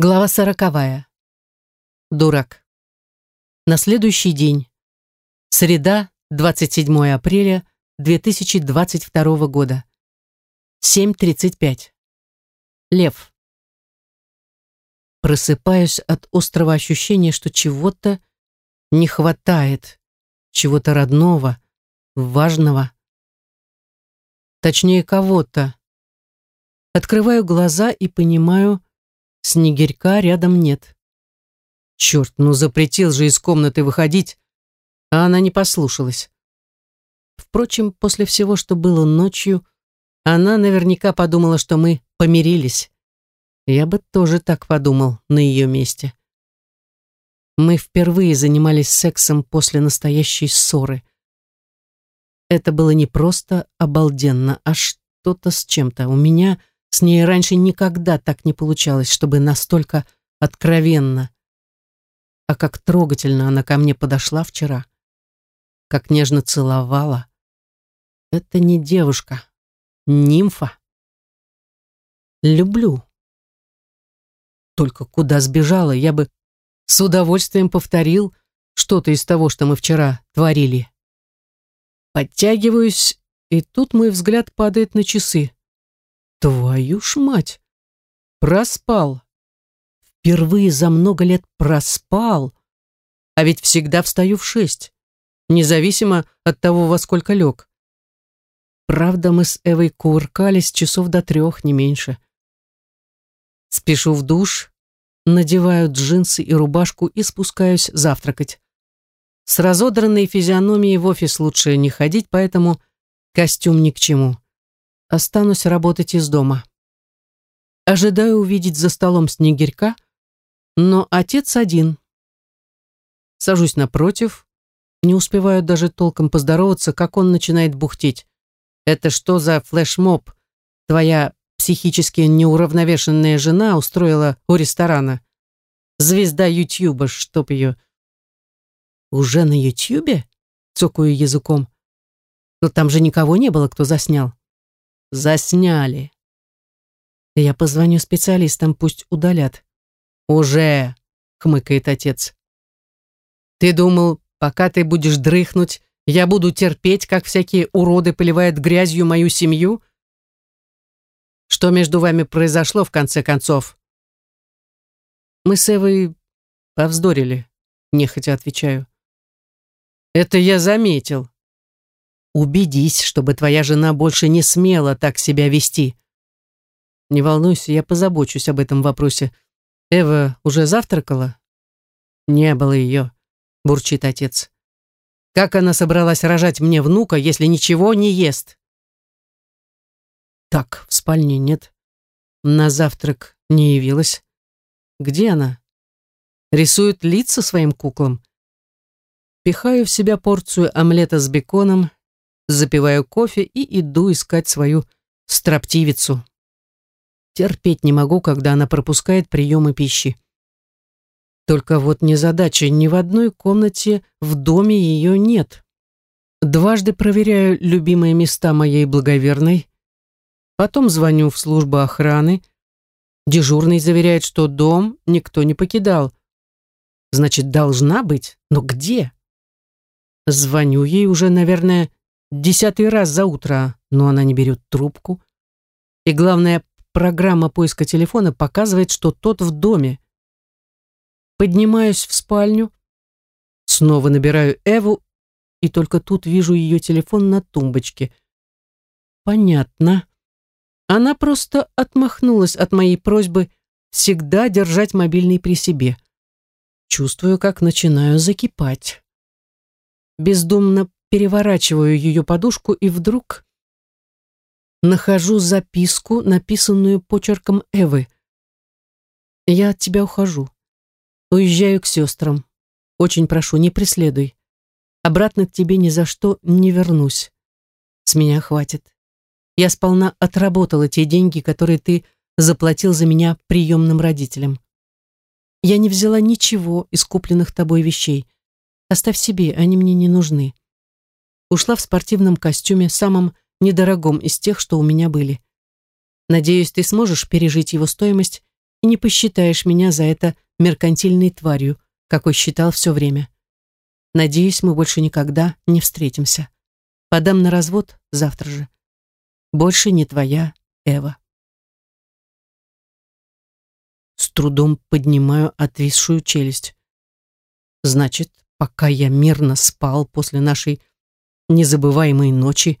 Глава сороковая. Дурак. На следующий день. Среда, 27 апреля 2022 года. 7.35. Лев. Просыпаюсь от острого ощущения, что чего-то не хватает, чего-то родного, важного. Точнее, кого-то. Открываю глаза и понимаю, Снегирька рядом нет. Черт, ну запретил же из комнаты выходить, а она не послушалась. Впрочем, после всего, что было ночью, она наверняка подумала, что мы помирились. Я бы тоже так подумал на ее месте. Мы впервые занимались сексом после настоящей ссоры. Это было не просто обалденно, а что-то с чем-то. У меня с ней раньше никогда так не получалось, чтобы настолько откровенно. А как трогательно она ко мне подошла вчера. Как нежно целовала. Это не девушка, нимфа. Люблю. Только куда сбежала, я бы с удовольствием повторил что-то из того, что мы вчера творили. Подтягиваюсь, и тут мой взгляд падает на часы. Твою ж мать! Проспал. Впервые за много лет проспал. А ведь всегда встаю в шесть, независимо от того, во сколько лег. Правда, мы с Эвой кувыркались часов до трех, не меньше. Спешу в душ, надеваю джинсы и рубашку и спускаюсь завтракать. С разодранной физиономией в офис лучше не ходить, поэтому костюм ни к чему останусь работать из дома. Ожидаю увидеть за столом снегирька, но отец один. Сажусь напротив, не успеваю даже толком поздороваться, как он начинает бухтеть. «Это что за флешмоб? Твоя психически неуравновешенная жена устроила у ресторана? Звезда Ютьюба, чтоб ее...» «Уже на Ютьюбе?» — цокаю языком. «Но там же никого не было, кто заснял». Засняли. Я позвоню специалистам, пусть удалят. Уже, хмыкает отец. Ты думал, пока ты будешь дрыхнуть, я буду терпеть, как всякие уроды поливают грязью мою семью? Что между вами произошло, в конце концов? Мы с Эвой повздорили, нехотя отвечаю. Это я заметил. Убедись, чтобы твоя жена больше не смела так себя вести. Не волнуйся, я позабочусь об этом вопросе. Эва уже завтракала? Не было ее, бурчит отец. Как она собралась рожать мне внука, если ничего не ест? Так, в спальне нет. На завтрак не явилась. Где она? Рисует лица своим куклам. Пихаю в себя порцию омлета с беконом, запиваю кофе и иду искать свою строптивицу. Терпеть не могу, когда она пропускает приемы пищи. Только вот незадача, ни в одной комнате в доме ее нет. Дважды проверяю любимые места моей благоверной, потом звоню в службу охраны. Дежурный заверяет, что дом никто не покидал. Значит, должна быть, но где? Звоню ей уже, наверное, Десятый раз за утро, но она не берет трубку. И главное, программа поиска телефона показывает, что тот в доме. Поднимаюсь в спальню, снова набираю Эву, и только тут вижу ее телефон на тумбочке. Понятно. Она просто отмахнулась от моей просьбы всегда держать мобильный при себе. Чувствую, как начинаю закипать. Бездумно переворачиваю ее подушку и вдруг нахожу записку, написанную почерком Эвы. «Я от тебя ухожу. Уезжаю к сестрам. Очень прошу, не преследуй. Обратно к тебе ни за что не вернусь. С меня хватит. Я сполна отработала те деньги, которые ты заплатил за меня приемным родителям. Я не взяла ничего из купленных тобой вещей. Оставь себе, они мне не нужны ушла в спортивном костюме, самом недорогом из тех, что у меня были. Надеюсь, ты сможешь пережить его стоимость и не посчитаешь меня за это меркантильной тварью, какой считал все время. Надеюсь, мы больше никогда не встретимся. Подам на развод завтра же. Больше не твоя Эва. С трудом поднимаю отвисшую челюсть. Значит, пока я мирно спал после нашей незабываемой ночи,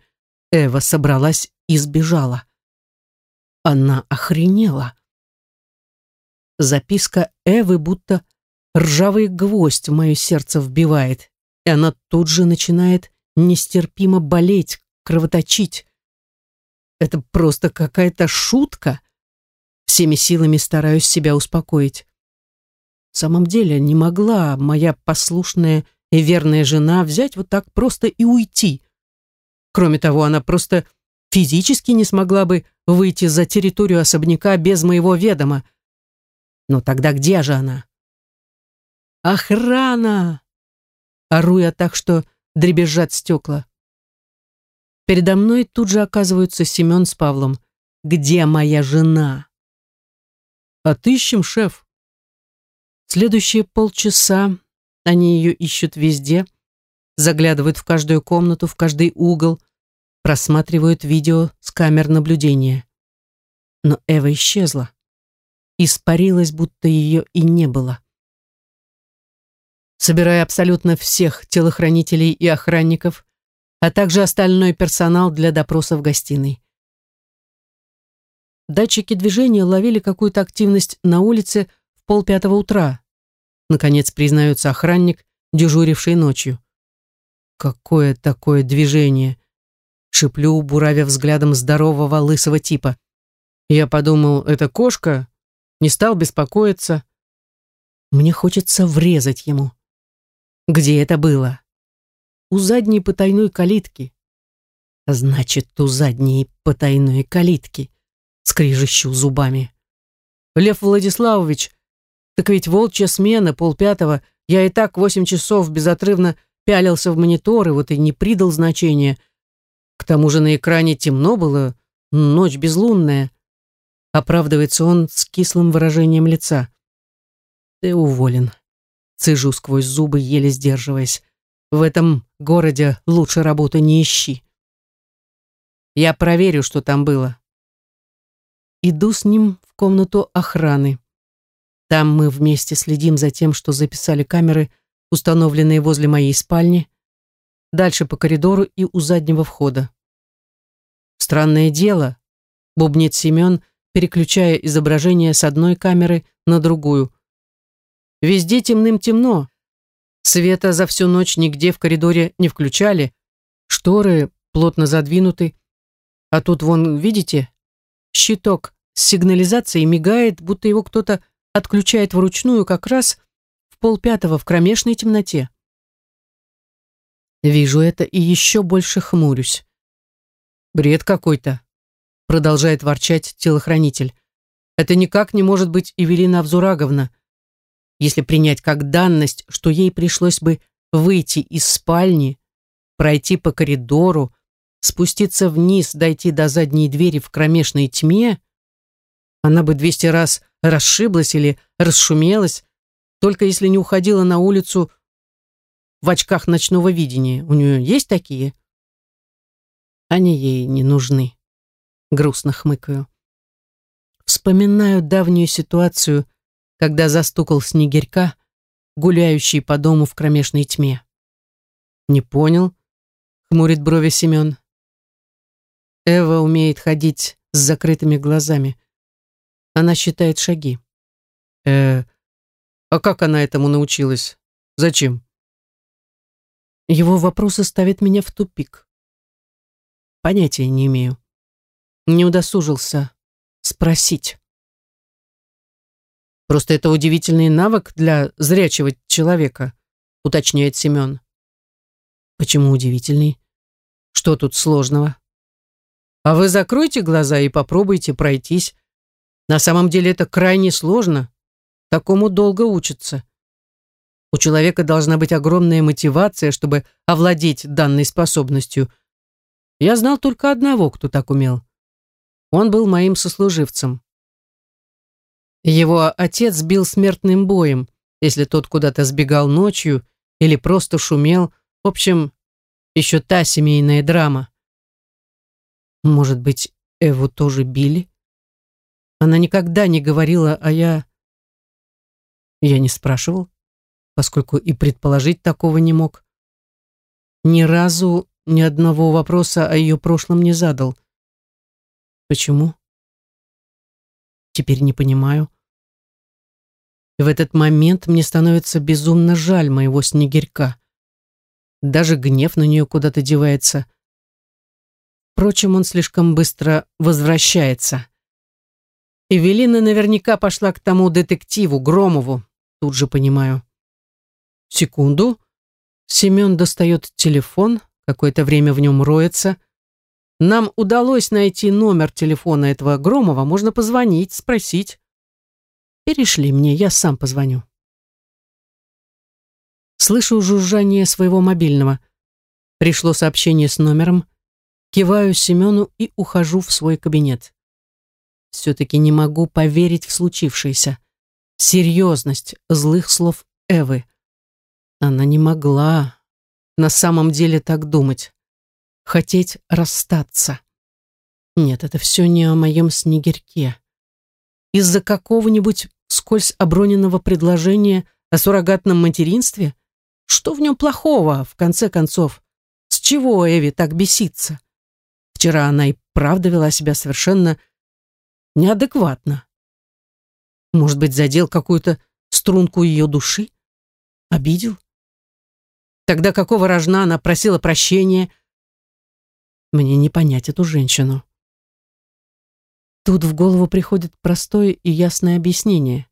Эва собралась и сбежала. Она охренела. Записка Эвы будто ржавый гвоздь в мое сердце вбивает, и она тут же начинает нестерпимо болеть, кровоточить. Это просто какая-то шутка. Всеми силами стараюсь себя успокоить. В самом деле не могла моя послушная и верная жена взять вот так просто и уйти. Кроме того, она просто физически не смогла бы выйти за территорию особняка без моего ведома. Но тогда где же она? «Охрана!» Ору я так, что дребезжат стекла. Передо мной тут же оказываются Семен с Павлом. «Где моя жена?» «Отыщем, шеф». Следующие полчаса они ее ищут везде, заглядывают в каждую комнату, в каждый угол, просматривают видео с камер наблюдения. Но Эва исчезла. Испарилась, будто ее и не было собирая абсолютно всех телохранителей и охранников, а также остальной персонал для допроса в гостиной. Датчики движения ловили какую-то активность на улице в полпятого утра. Наконец признается охранник, дежуривший ночью. Какое такое движение? Шиплю, буравя взглядом здорового лысого типа. Я подумал, это кошка, не стал беспокоиться. Мне хочется врезать ему. Где это было? У задней потайной калитки. Значит, у задней потайной калитки. Скрижищу зубами. Лев Владиславович, так ведь волчья смена, полпятого, я и так восемь часов безотрывно пялился в мониторы, вот и не придал значения. К тому же на экране темно было, ночь безлунная. Оправдывается он с кислым выражением лица. Ты уволен. Цежу сквозь зубы, еле сдерживаясь. В этом городе лучше работы не ищи. Я проверю, что там было. Иду с ним в комнату охраны. Там мы вместе следим за тем, что записали камеры, установленные возле моей спальни, дальше по коридору и у заднего входа. Странное дело, бубнит Семен, переключая изображение с одной камеры на другую. Везде темным-темно. Света за всю ночь нигде в коридоре не включали. Шторы плотно задвинуты. А тут вон, видите, щиток с сигнализацией мигает, будто его кто-то отключает вручную как раз в полпятого в кромешной темноте. Вижу это и еще больше хмурюсь. Бред какой-то, продолжает ворчать телохранитель. Это никак не может быть Эвелина Авзураговна если принять как данность, что ей пришлось бы выйти из спальни, пройти по коридору, спуститься вниз, дойти до задней двери в кромешной тьме, она бы двести раз расшиблась или расшумелась, только если не уходила на улицу в очках ночного видения. У нее есть такие? Они ей не нужны. Грустно хмыкаю. Вспоминаю давнюю ситуацию когда застукал снегирька, гуляющий по дому в кромешной тьме. «Не понял?» — хмурит брови Семен. Эва умеет ходить с закрытыми глазами. Она считает шаги. э а как она этому научилась? Зачем?» Его вопросы ставят меня в тупик. Понятия не имею. Не удосужился спросить. Просто это удивительный навык для зрячего человека, уточняет Семен. Почему удивительный? Что тут сложного? А вы закройте глаза и попробуйте пройтись. На самом деле это крайне сложно. Такому долго учатся. У человека должна быть огромная мотивация, чтобы овладеть данной способностью. Я знал только одного, кто так умел. Он был моим сослуживцем. Его отец бил смертным боем, если тот куда-то сбегал ночью или просто шумел. В общем, еще та семейная драма. Может быть, Эву тоже били? Она никогда не говорила, а я... Я не спрашивал, поскольку и предположить такого не мог. Ни разу ни одного вопроса о ее прошлом не задал. Почему? Теперь не понимаю. И в этот момент мне становится безумно жаль моего снегирька. Даже гнев на нее куда-то девается. Впрочем, он слишком быстро возвращается. Эвелина наверняка пошла к тому детективу, Громову, тут же понимаю. Секунду. Семен достает телефон, какое-то время в нем роется. Нам удалось найти номер телефона этого Громова, можно позвонить, спросить. Перешли мне, я сам позвоню. Слышу жужжание своего мобильного. Пришло сообщение с номером. Киваю Семену и ухожу в свой кабинет. Все-таки не могу поверить в случившееся. Серьезность злых слов Эвы. Она не могла на самом деле так думать. Хотеть расстаться. Нет, это все не о моем снегирьке. Из-за какого-нибудь скользь оброненного предложения о суррогатном материнстве? Что в нем плохого, в конце концов? С чего Эви так бесится? Вчера она и правда вела себя совершенно неадекватно. Может быть, задел какую-то струнку ее души? Обидел? Тогда какого рожна она просила прощения? Мне не понять эту женщину. Тут в голову приходит простое и ясное объяснение.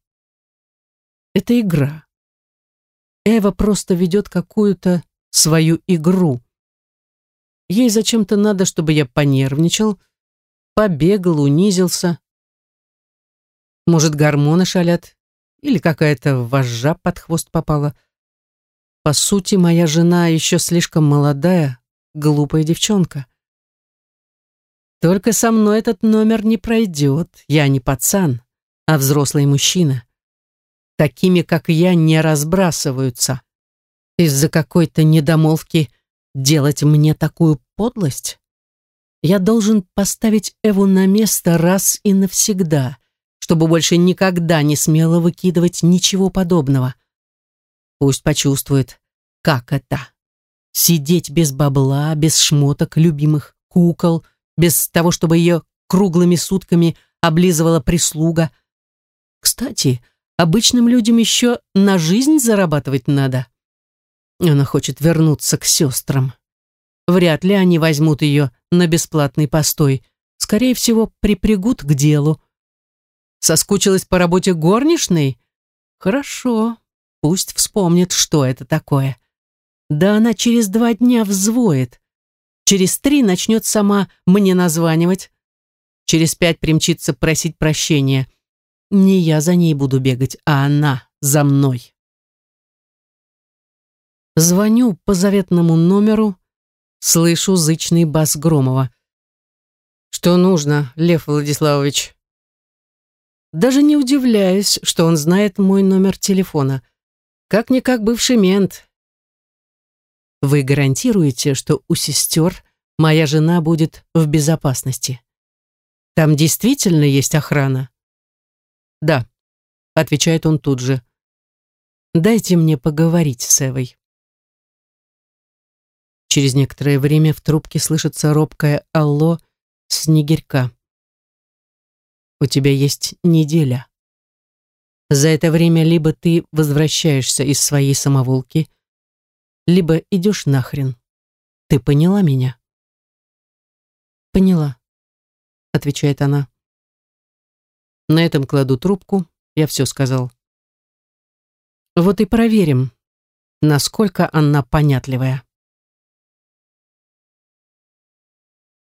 Это игра. Эва просто ведет какую-то свою игру. Ей зачем-то надо, чтобы я понервничал, побегал, унизился. Может, гормоны шалят, или какая-то вожжа под хвост попала. По сути, моя жена еще слишком молодая, глупая девчонка. Только со мной этот номер не пройдет. Я не пацан, а взрослый мужчина такими, как я, не разбрасываются. Из-за какой-то недомолвки делать мне такую подлость? Я должен поставить Эву на место раз и навсегда, чтобы больше никогда не смело выкидывать ничего подобного. Пусть почувствует, как это. Сидеть без бабла, без шмоток, любимых кукол, без того, чтобы ее круглыми сутками облизывала прислуга. Кстати, Обычным людям еще на жизнь зарабатывать надо. Она хочет вернуться к сестрам. Вряд ли они возьмут ее на бесплатный постой. Скорее всего, припрягут к делу. Соскучилась по работе горничной? Хорошо, пусть вспомнит, что это такое. Да она через два дня взвоет. Через три начнет сама мне названивать. Через пять примчится просить прощения. Не я за ней буду бегать, а она за мной. Звоню по заветному номеру, слышу зычный бас Громова. «Что нужно, Лев Владиславович?» Даже не удивляюсь, что он знает мой номер телефона. Как-никак бывший мент. Вы гарантируете, что у сестер моя жена будет в безопасности? Там действительно есть охрана? «Да», — отвечает он тут же. «Дайте мне поговорить с Эвой». Через некоторое время в трубке слышится робкое «Алло» Снегирька. «У тебя есть неделя. За это время либо ты возвращаешься из своей самоволки, либо идешь нахрен. Ты поняла меня?» «Поняла», — отвечает она. На этом кладу трубку. Я все сказал. Вот и проверим, насколько она понятливая.